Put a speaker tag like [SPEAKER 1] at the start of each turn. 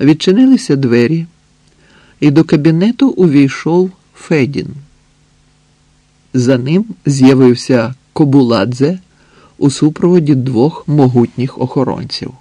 [SPEAKER 1] Відчинилися двері, і до кабінету увійшов Федін. За ним з'явився Кобуладзе у супроводі двох могутніх охоронців.